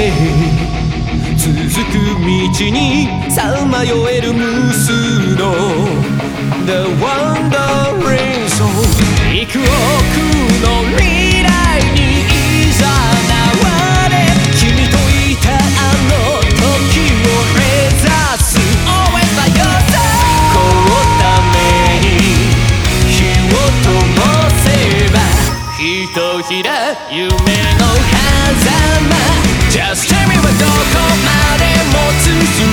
て続く道にさまよえる無数の The Wandering Soul 幾億の未来にいざなわれ君といたあの時を目指す Always by your side このために火を灯せばひとひら夢の狭間 Just tell me はどこまでも続く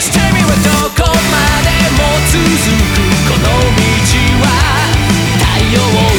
してはこまでも続くこの道は太陽